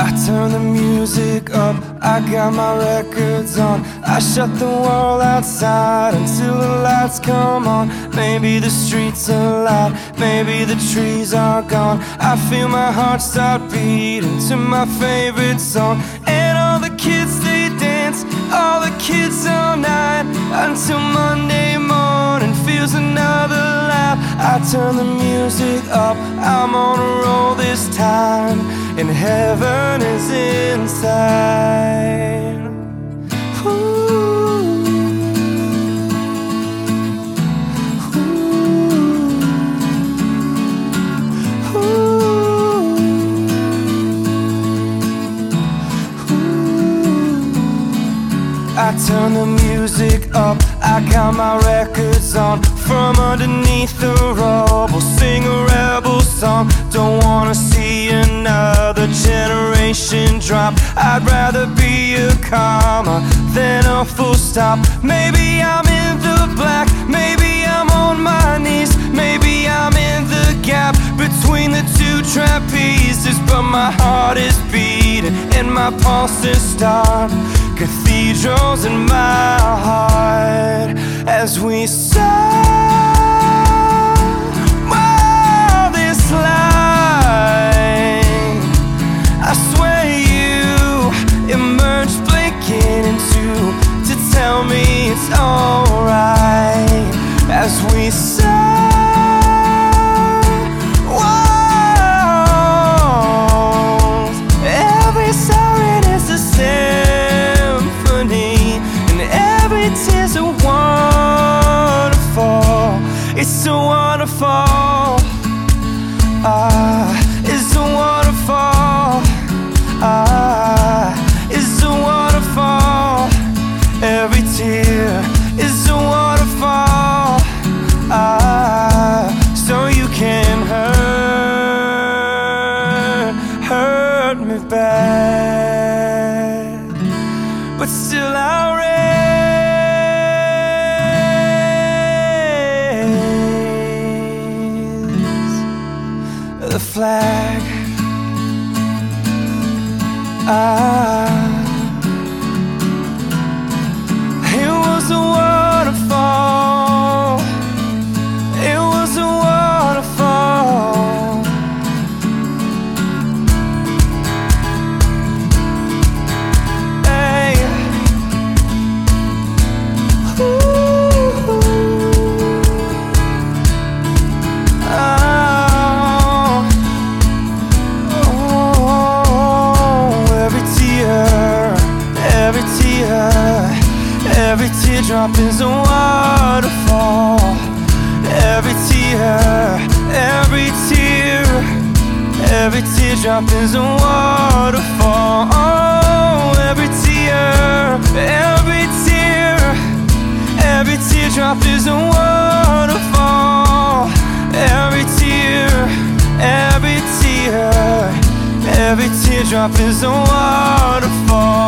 I turn the music up, I got my records on. I shut the world outside until the lights come on. Maybe the streets are light, maybe the trees are gone. I feel my heart start beating to my favorite song. And all the kids they dance, all the kids all night until Monday morning feels another lap. I turn the music up, I'm on a roll this time and heaven is inside. Ooh. Ooh. Ooh. I turn the music up, I got my records on From underneath the rubble, sing a rebel song Don't wanna see another generation drop. I'd rather be a comma than a full stop. Maybe I'm in the black, maybe I'm on my knees Maybe I'm in the gap between the two trapezes But my heart is beating and my pulse is start Cathedrals in my heart as we soar tell me it's alright as we soar. Hurt me bad, but still I'll raise the flag. Ah, every teardrop is a waterfall. Every tear, every tear, every teardrop is a waterfall. Oh, every tear, every tear, every teardrop is a waterfall. Every tear, every tear, every teardrop is a waterfall.